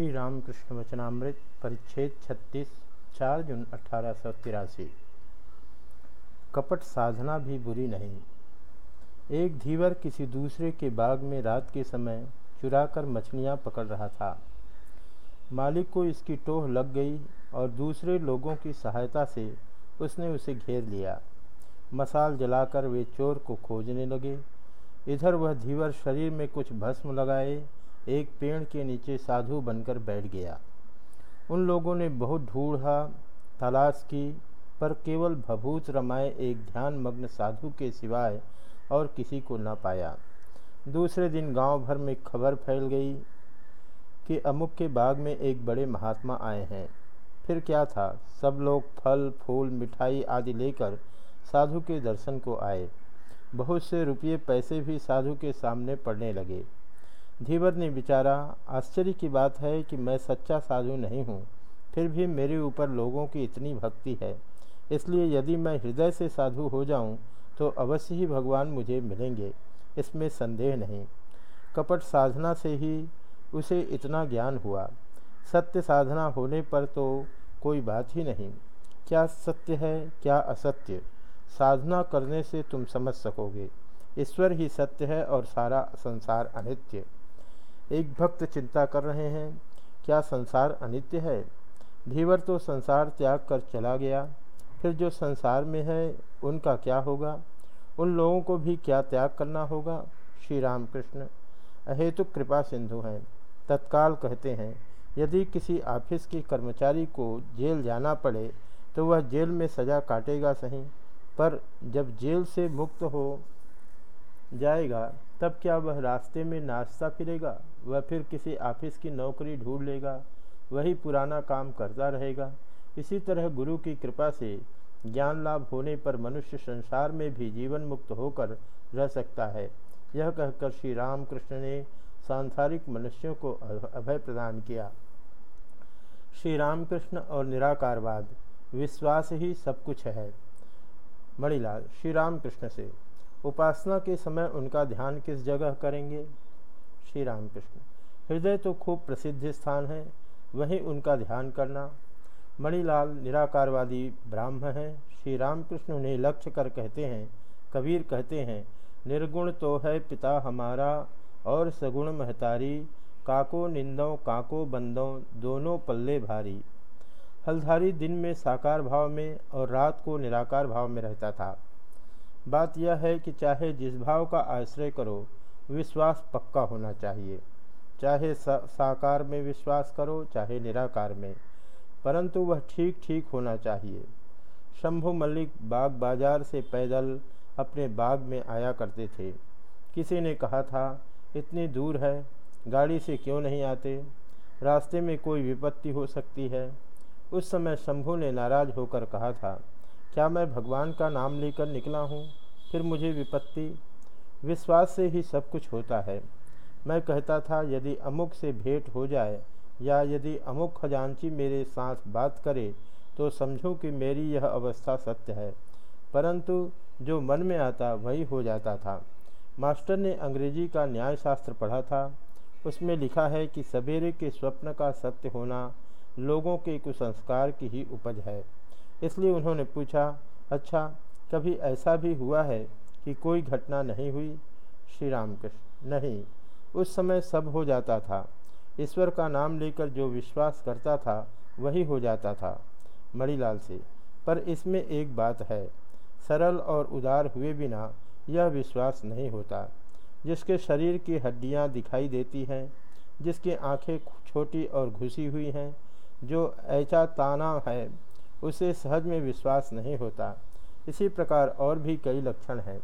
श्री रामकृष्ण वचनामृत, परिच्छेद छत्तीस, चार जून अठारह सौ तिरासी। कपट साधना भी बुरी नहीं। एक धीवर किसी दूसरे के बाग में रात के समय चुरा कर मछलियाँ पकड़ रहा था। मालिक को इसकी टोह लग गई और दूसरे लोगों की सहायता से उसने उसे घेर लिया। मसाल जलाकर वे चोर को खोजने लगे। इधर वह धीवर शरीर में कुछ भस्म लगाए एक पेड़ के नीचे साधु बनकर बैठ गया। उन लोगों ने बहुत ढूंढा, तलाश की, पर केवल भभूत रमाए एक ध्यान मग्न साधु के सिवाय और किसी को न पाया। दूसरे दिन गाँव भर में खबर फैल गई कि अमुक के बाग में एक बड़े महात्मा आए हैं। फिर क्या था? सब लोग फल, फूल, मिठाई आदि लेकर साधु के दर्शन को आए। बहुत से रुपये पैसे भी साधु के सामने पड़ने लगे। धीवर ने बिचारा, आश्चर्य की बात है कि मैं सच्चा साधु नहीं हूँ, फिर भी मेरे ऊपर लोगों की इतनी भक्ति है। इसलिए यदि मैं हृदय से साधु हो जाऊँ तो अवश्य ही भगवान मुझे मिलेंगे, इसमें संदेह नहीं। कपट साधना से ही उसे इतना ज्ञान हुआ। सत्य साधना होने पर तो कोई बात ही नहीं। क्या सत्य है, क्या असत्य? साधना करने से तुम समझ सकोगे। ईश्वर ही सत्य है और सारा संसार अनित्य। एक भक्त चिंता कर रहे हैं, क्या संसार अनित्य है? धीवर तो संसार त्याग कर चला गया, फिर जो संसार में है, उनका क्या होगा? उन लोगों को भी क्या त्याग करना होगा? श्री राम कृष्ण अहेतुक कृपा सिंधु हैं। तत्काल कहते हैं, यदि किसी ऑफ़िस के कर्मचारी को जेल जाना पड़े तो वह जेल में सज़ा काटेगा सही, पर जब जेल से मुक्त हो जाएगा तब क्या वह रास्ते में नाश्ता फिरेगा, वह फिर किसी ऑफ़िस की नौकरी ढूंढ लेगा, वही पुराना काम करता रहेगा। इसी तरह गुरु की कृपा से ज्ञान लाभ होने पर मनुष्य संसार में भी जीवन मुक्त होकर रह सकता है। यह कहकर श्री रामकृष्ण ने सांसारिक मनुष्यों को अभय प्रदान किया। श्री रामकृष्ण और निराकारवाद विश्वास ही सब कुछ है। मणिलाल, श्री रामकृष्ण से। उपासना के समय उनका ध्यान किस जगह करेंगे? श्री रामकृष्ण। हृदय तो खूब प्रसिद्ध स्थान है, वहीं उनका ध्यान करना। मणिलाल निराकारवादी ब्राह्म हैं। श्री रामकृष्ण उन्हें लक्ष्य कर कहते हैं, कबीर कहते हैं, निर्गुण तो है पिता हमारा और सगुण महतारी। काको निंदों, काको बंदों, दोनों पल्ले भारी। हलधारी दिन में साकार भाव में और रात को निराकार भाव में रहता था। बात यह है कि चाहे जिस भाव का आश्रय करो विश्वास पक्का होना चाहिए। चाहे सा, साकार में विश्वास करो चाहे निराकार में परंतु वह ठीक ठीक होना चाहिए। शंभु मल्लिक बाग बाज़ार से पैदल अपने बाग में आया करते थे। किसी ने कहा था इतनी दूर है गाड़ी से क्यों नहीं आते? रास्ते में कोई विपत्ति हो सकती है। उस समय शंभू ने नाराज़ होकर कहा था क्या मैं भगवान का नाम लेकर निकला हूँ? फिर मुझे विपत्ति, विश्वास से ही सब कुछ होता है। मैं कहता था, यदि अमुक से भेंट हो जाए या यदि अमुक खजांची मेरे साथ बात करे तो समझो कि मेरी यह अवस्था सत्य है। परंतु जो मन में आता, वही हो जाता था। मास्टर ने अंग्रेज़ी का न्याय शास्त्र पढ़ा था। उसमें लिखा है कि सवेरे के स्वप्न का सत्य होना लोगों के कुसंस्कार की ही उपज है। इसलिए उन्होंने पूछा अच्छा कभी ऐसा भी हुआ है कि कोई घटना नहीं हुई? श्री राम कृष्ण नहीं। उस समय सब हो जाता था। ईश्वर का नाम लेकर जो विश्वास करता था, वही हो जाता था, मणिलाल से। पर इसमें एक बात है, सरल और उदार हुए बिना यह विश्वास नहीं होता। जिसके शरीर की हड्डियाँ दिखाई देती हैं, जिसकी आँखें छोटी और घुसी हुई हैं, जो ऐसा ताना है उसे सहज में विश्वास नहीं होता। इसी प्रकार और भी कई लक्षण हैं।